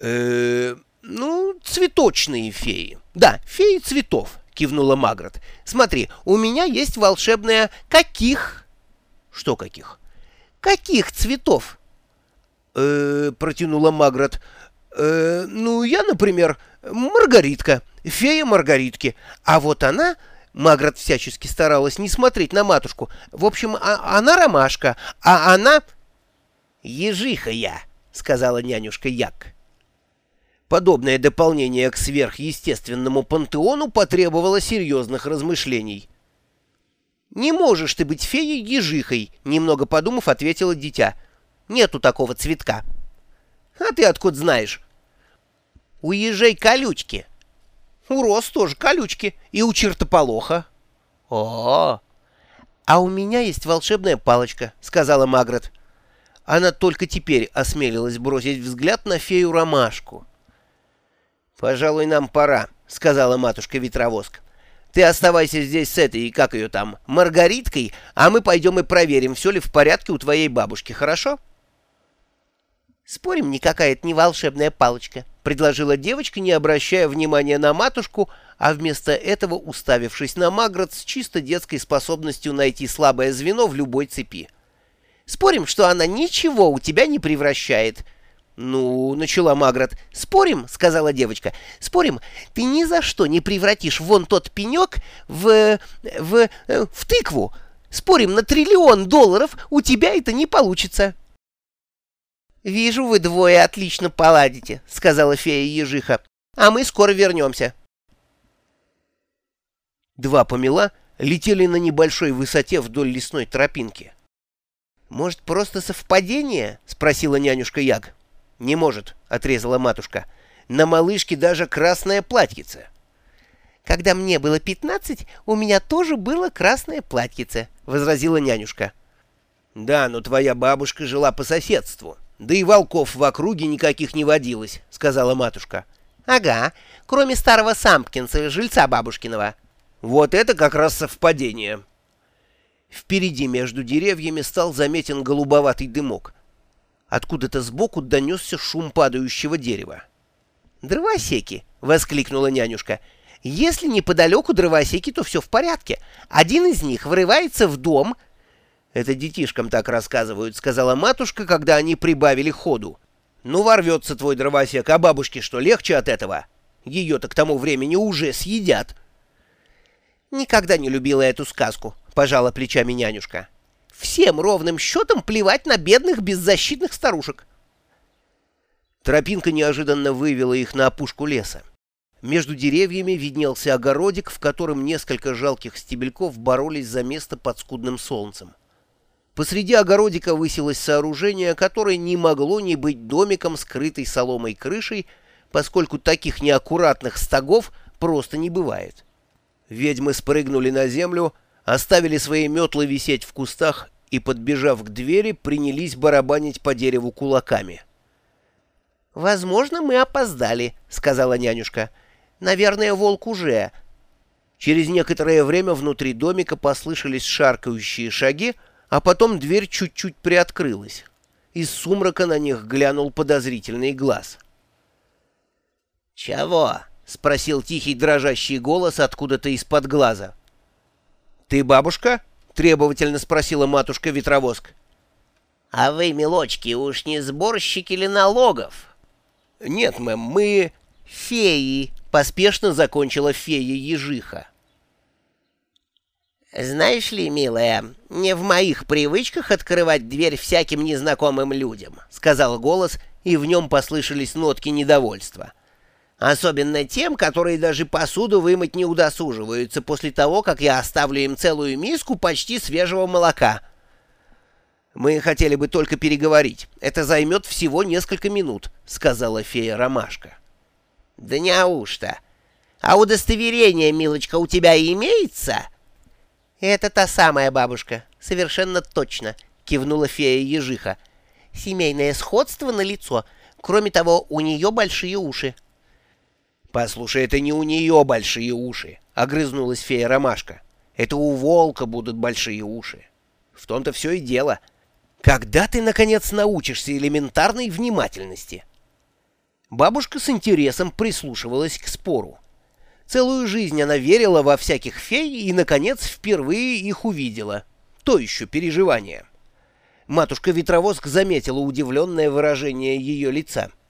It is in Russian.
э ну, цветочные феи. Да, феи цветов, кивнула Магрот. Смотри, у меня есть волшебная каких? Что каких? Каких цветов? Э, протянула Магрот. Э, ну, я, например, Маргаритка, фея Маргаритки. А вот она, Магрот всячески старалась не смотреть на матушку. В общем, а, она ромашка, а она... Ежиха я, сказала нянюшка Як. Подобное дополнение к сверхъестественному пантеону потребовало серьезных размышлений. «Не можешь ты быть феей-ежихой», — немного подумав, ответила дитя. «Нету такого цветка». «А ты откуда знаешь?» «У ежей колючки». «У роз тоже колючки, и у чертополоха». «О, а у меня есть волшебная палочка», — сказала Магрот. Она только теперь осмелилась бросить взгляд на фею-ромашку. «Пожалуй, нам пора», — сказала матушка-ветровоск. «Ты оставайся здесь с этой, как ее там, Маргариткой, а мы пойдем и проверим, все ли в порядке у твоей бабушки, хорошо?» «Спорим, никакая это не волшебная палочка», — предложила девочка, не обращая внимания на матушку, а вместо этого уставившись на Магрот с чисто детской способностью найти слабое звено в любой цепи. «Спорим, что она ничего у тебя не превращает. «Ну, — начала Магрот. — Спорим, — сказала девочка, — спорим, ты ни за что не превратишь вон тот пенек в... в... в тыкву. Спорим, на триллион долларов у тебя это не получится. «Вижу, вы двое отлично поладите», — сказала фея-ежиха. «А мы скоро вернемся». Два помела летели на небольшой высоте вдоль лесной тропинки. «Может, просто совпадение?» — спросила нянюшка Яг. «Не может», — отрезала матушка. «На малышке даже красное платьице». «Когда мне было пятнадцать, у меня тоже было красное платьице», — возразила нянюшка. «Да, но твоя бабушка жила по соседству. Да и волков в округе никаких не водилось», — сказала матушка. «Ага, кроме старого Сампкинса, жильца бабушкиного». «Вот это как раз совпадение». Впереди между деревьями стал заметен голубоватый дымок. Откуда-то сбоку донесся шум падающего дерева. «Дровосеки!» — воскликнула нянюшка. «Если неподалеку дровосеки, то все в порядке. Один из них врывается в дом...» «Это детишкам так рассказывают», — сказала матушка, когда они прибавили ходу. «Ну, ворвется твой дровосек, а бабушке что, легче от этого? Ее-то к тому времени уже съедят». «Никогда не любила эту сказку», — пожала плечами нянюшка. Всем ровным счетом плевать на бедных беззащитных старушек. Тропинка неожиданно вывела их на опушку леса. Между деревьями виднелся огородик, в котором несколько жалких стебельков боролись за место под скудным солнцем. Посреди огородика высилось сооружение, которое не могло не быть домиком, скрытой соломой крышей, поскольку таких неаккуратных стогов просто не бывает. Ведьмы спрыгнули на землю, оставили свои метлы висеть в кустах и, подбежав к двери, принялись барабанить по дереву кулаками. «Возможно, мы опоздали», — сказала нянюшка. «Наверное, волк уже». Через некоторое время внутри домика послышались шаркающие шаги, а потом дверь чуть-чуть приоткрылась. Из сумрака на них глянул подозрительный глаз. «Чего?» — спросил тихий дрожащий голос откуда-то из-под глаза. «Ты бабушка?» — требовательно спросила матушка-ветровоск. «А вы, милочки, уж не сборщики ли налогов?» «Нет, мэм, мы феи», — поспешно закончила фея-ежиха. «Знаешь ли, милая, не в моих привычках открывать дверь всяким незнакомым людям», — сказал голос, и в нем послышались нотки недовольства. — Особенно тем, которые даже посуду вымыть не удосуживаются после того, как я оставлю им целую миску почти свежего молока. «Мы хотели бы только переговорить. Это займет всего несколько минут», — сказала фея Ромашка. «Да неужто? А удостоверение, милочка, у тебя имеется?» «Это та самая бабушка, совершенно точно», — кивнула фея Ежиха. «Семейное сходство на лицо. Кроме того, у нее большие уши». «Послушай, это не у нее большие уши», — огрызнулась фея Ромашка. «Это у волка будут большие уши. В том-то все и дело. Когда ты, наконец, научишься элементарной внимательности?» Бабушка с интересом прислушивалась к спору. Целую жизнь она верила во всяких фей и, наконец, впервые их увидела. То еще переживание. Матушка-ветровоск заметила удивленное выражение ее лица —